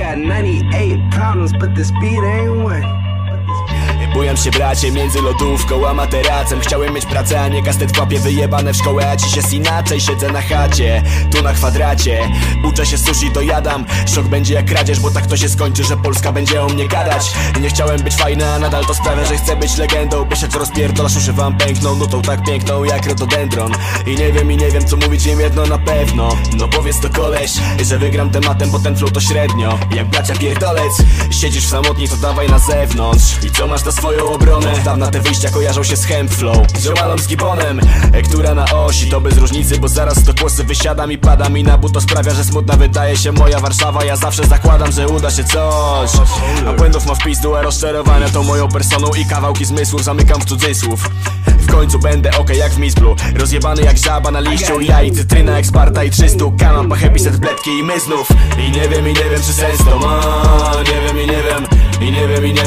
got 98 problems, but the speed ain't one. Bujam się bracie między lodówką a materacem. Chciałem mieć pracę, a nie kastet w łapie wyjebane w szkołę. A dziś jest inaczej, siedzę na chacie, tu na kwadracie. Uczę się sushi, to jadam, szok będzie jak kradzież Bo tak to się skończy, że Polska będzie o mnie gadać. Nie chciałem być fajny, a nadal to sprawia, że chcę być legendą. Bo się co rozpierdolasz, uszy wam pękną Nutą tak piękną jak rododendron I nie wiem, i nie wiem co mówić, wiem jedno na pewno. No powiedz to koleś, że wygram tematem, bo ten flow to średnio. Jak bracia pierdolec, siedzisz w samotni, to dawaj na zewnątrz. I co masz na swoją obronę? Od dawna te wyjścia kojarzą się z Hempflow Ziomalą z gibonem, e, która na osi To bez różnicy, bo zaraz to kłosy wysiadam i padam I na but to sprawia, że smutna wydaje się moja Warszawa. Ja zawsze zakładam, że uda się coś. A błędów ma w pizdu, rozczarowania to moją personą I kawałki zmysłów zamykam w cudzysłów. W końcu będę okej jak w Mizblu Rozjebany jak żaba na liściu Ja i cytryna jak Sparta i 300 Kamam po happy set bledki i my znów. I nie wiem i nie wiem czy sens to ma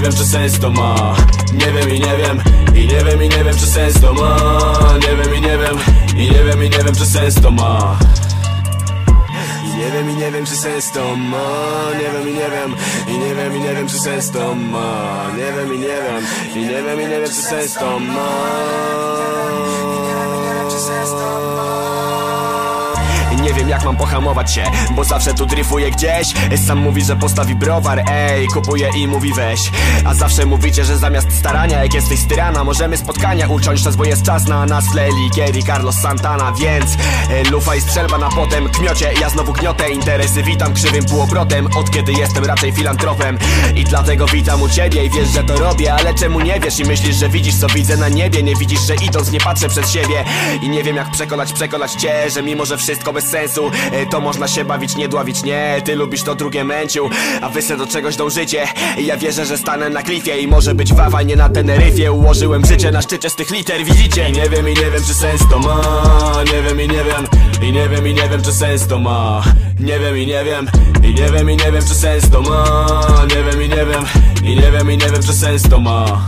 wiem czy sens to ma Nie wiem i nie wiem I nie wiem i nie wiem czy sens to ma Nie wiem i nie wiem I nie wiem i nie wiem czy sens to ma i nie wiem i nie wiem czy sens to ma Nie wiem i nie wiem I nie wiem i nie wiem czy sens to ma Nie wiem i nie wiem I nie wiem i nie wiem czy sens to ma nie wiem jak mam pohamować się Bo zawsze tu dryfuję gdzieś. Sam mówi, że postawi browar Ej, kupuje i mówi weź. A zawsze mówicie, że zamiast starania Jak jesteś styrana, możemy spotkania uciąć czas Bo jest czas na nas Leli, Kerry, Carlos Santana Więc e, lufa i strzelba na potem Kmiocie, ja znowu gniotę interesy Witam krzywym półobrotem. Od kiedy jestem raczej filantropem I dlatego witam u ciebie i wiesz, że to robię Ale czemu nie wiesz i myślisz, że widzisz co widzę na niebie? Nie widzisz, że idąc nie patrzę przed siebie I nie wiem jak przekonać, przekonać cię Że mimo, że wszystko bez sensu e, To można się bawić, nie dławić, nie Ty lubisz to drugie męciu A wy se do czegoś dążycie Ja wierzę, że stanę na klifie I może być wawa, nie na Teneryfie Ułożyłem życie na szczycie z tych liter, widzicie? I nie wiem i nie wiem, czy sens to ma Nie wiem i nie wiem I nie wiem i nie wiem, czy sens to ma Nie wiem i nie wiem I nie wiem i nie wiem, czy sens to ma Nie wiem i nie wiem I nie wiem i nie wiem, czy sens to ma